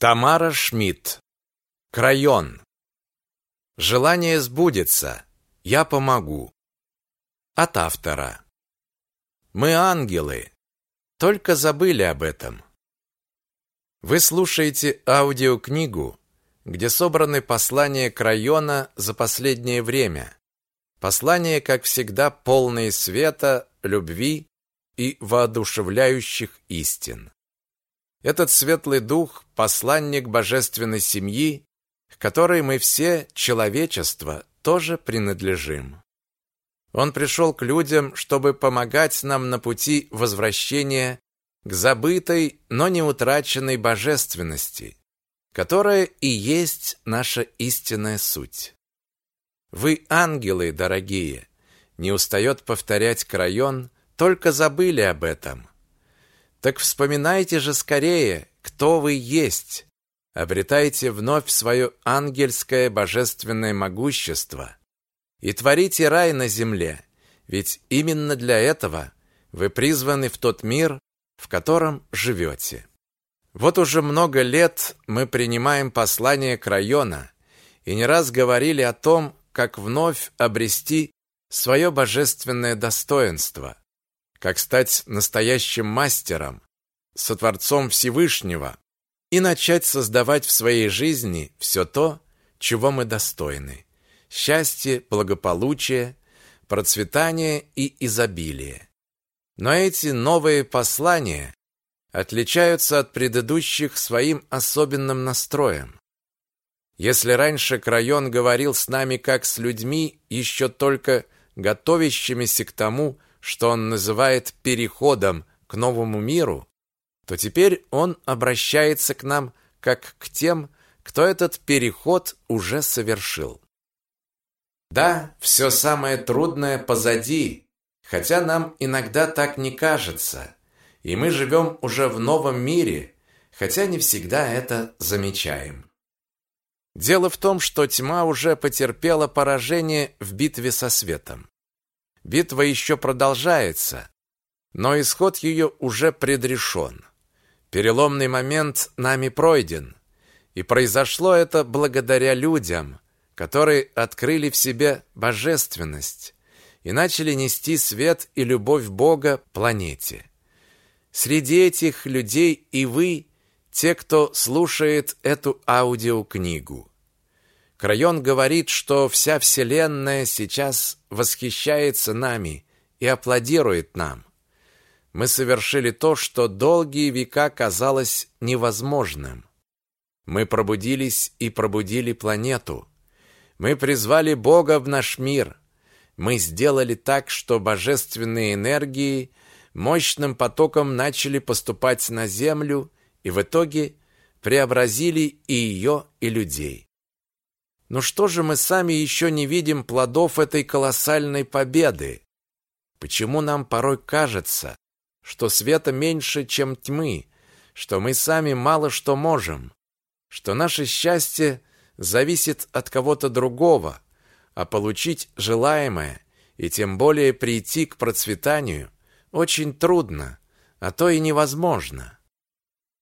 Тамара Шмидт. Крайон. Желание сбудется. Я помогу. От автора. Мы ангелы. Только забыли об этом. Вы слушаете аудиокнигу, где собраны послания Крайона за последнее время. Послания, как всегда, полные света, любви и воодушевляющих истин. Этот светлый дух – посланник божественной семьи, к которой мы все, человечество, тоже принадлежим. Он пришел к людям, чтобы помогать нам на пути возвращения к забытой, но не утраченной божественности, которая и есть наша истинная суть. Вы ангелы, дорогие, не устает повторять Крайон, только забыли об этом. Так вспоминайте же скорее, кто вы есть. Обретайте вновь свое ангельское божественное могущество и творите рай на земле, ведь именно для этого вы призваны в тот мир, в котором живете. Вот уже много лет мы принимаем послание Крайона и не раз говорили о том, как вновь обрести свое божественное достоинство, как стать настоящим мастером, сотворцом Всевышнего и начать создавать в своей жизни все то, чего мы достойны. Счастье, благополучие, процветание и изобилие. Но эти новые послания отличаются от предыдущих своим особенным настроем. Если раньше Крайон говорил с нами как с людьми, еще только готовящимися к тому, что он называет переходом к новому миру, то теперь он обращается к нам как к тем, кто этот переход уже совершил. Да, все самое трудное позади, хотя нам иногда так не кажется, и мы живем уже в новом мире, хотя не всегда это замечаем. Дело в том, что тьма уже потерпела поражение в битве со светом. Битва еще продолжается, но исход ее уже предрешен. Переломный момент нами пройден, и произошло это благодаря людям, которые открыли в себе божественность и начали нести свет и любовь Бога планете. Среди этих людей и вы, те, кто слушает эту аудиокнигу. Крайон говорит, что вся Вселенная сейчас восхищается нами и аплодирует нам. Мы совершили то, что долгие века казалось невозможным. Мы пробудились и пробудили планету. Мы призвали Бога в наш мир. Мы сделали так, что божественные энергии мощным потоком начали поступать на Землю и в итоге преобразили и ее, и людей. Но что же мы сами еще не видим плодов этой колоссальной победы? Почему нам порой кажется, что света меньше, чем тьмы, что мы сами мало что можем, что наше счастье зависит от кого-то другого, а получить желаемое и тем более прийти к процветанию очень трудно, а то и невозможно.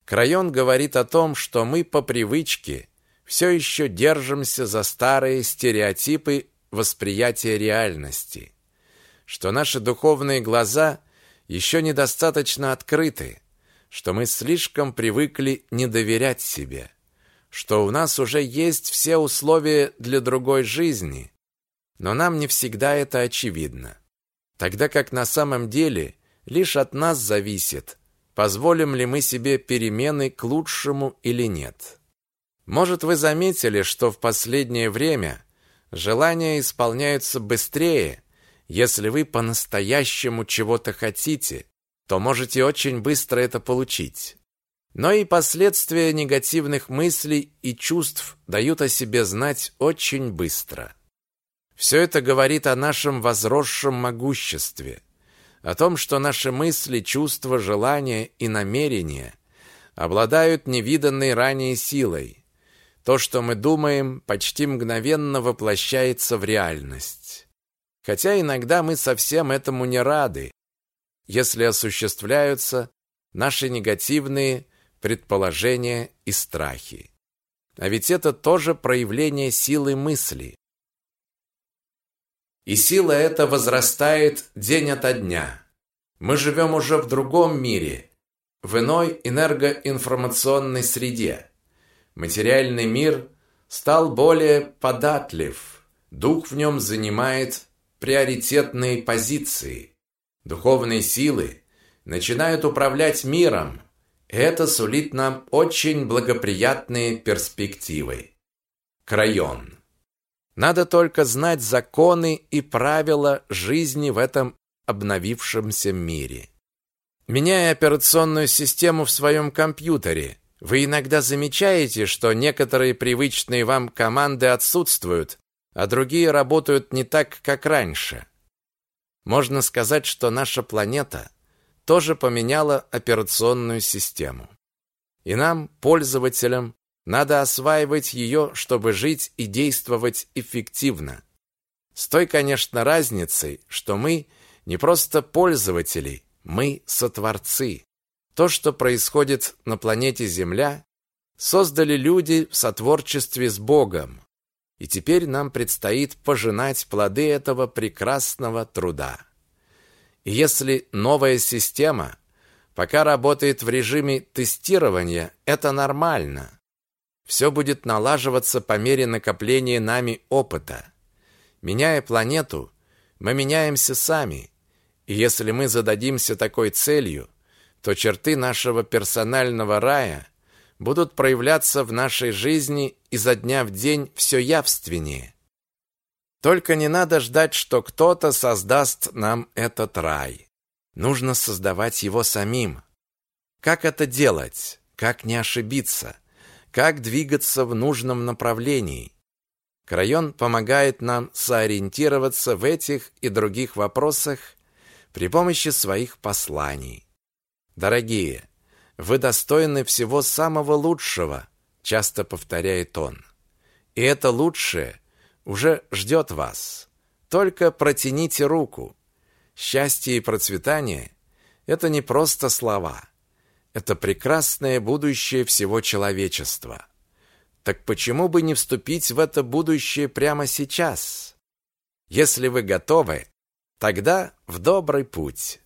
Крайон говорит о том, что мы по привычке все еще держимся за старые стереотипы восприятия реальности, что наши духовные глаза еще недостаточно открыты, что мы слишком привыкли не доверять себе, что у нас уже есть все условия для другой жизни, но нам не всегда это очевидно. Тогда как на самом деле лишь от нас зависит, позволим ли мы себе перемены к лучшему или нет. Может, вы заметили, что в последнее время желания исполняются быстрее, если вы по-настоящему чего-то хотите, то можете очень быстро это получить. Но и последствия негативных мыслей и чувств дают о себе знать очень быстро. Все это говорит о нашем возросшем могуществе, о том, что наши мысли, чувства, желания и намерения обладают невиданной ранее силой. То, что мы думаем, почти мгновенно воплощается в реальность. Хотя иногда мы совсем этому не рады, если осуществляются наши негативные, предположения и страхи. А ведь это тоже проявление силы мысли. И сила эта возрастает день ото дня. Мы живем уже в другом мире, в иной энергоинформационной среде. Материальный мир стал более податлив, дух в нем занимает приоритетные позиции. Духовные силы начинают управлять миром. Это сулит нам очень благоприятные перспективы. Крайон. Надо только знать законы и правила жизни в этом обновившемся мире. Меняя операционную систему в своем компьютере, вы иногда замечаете, что некоторые привычные вам команды отсутствуют, а другие работают не так, как раньше. Можно сказать, что наша планета тоже поменяла операционную систему. И нам, пользователям, надо осваивать ее, чтобы жить и действовать эффективно. С той, конечно, разницей, что мы не просто пользователи, мы сотворцы. То, что происходит на планете Земля, создали люди в сотворчестве с Богом. И теперь нам предстоит пожинать плоды этого прекрасного труда. И если новая система пока работает в режиме тестирования, это нормально. Все будет налаживаться по мере накопления нами опыта. Меняя планету, мы меняемся сами. И если мы зададимся такой целью, то черты нашего персонального рая будут проявляться в нашей жизни изо дня в день все явственнее. Только не надо ждать, что кто-то создаст нам этот рай. Нужно создавать его самим. Как это делать? Как не ошибиться? Как двигаться в нужном направлении? Крайон помогает нам сориентироваться в этих и других вопросах при помощи своих посланий. Дорогие, вы достойны всего самого лучшего, часто повторяет он. И это лучшее уже ждет вас. Только протяните руку. Счастье и процветание это не просто слова. Это прекрасное будущее всего человечества. Так почему бы не вступить в это будущее прямо сейчас? Если вы готовы, Тогда в добрый путь.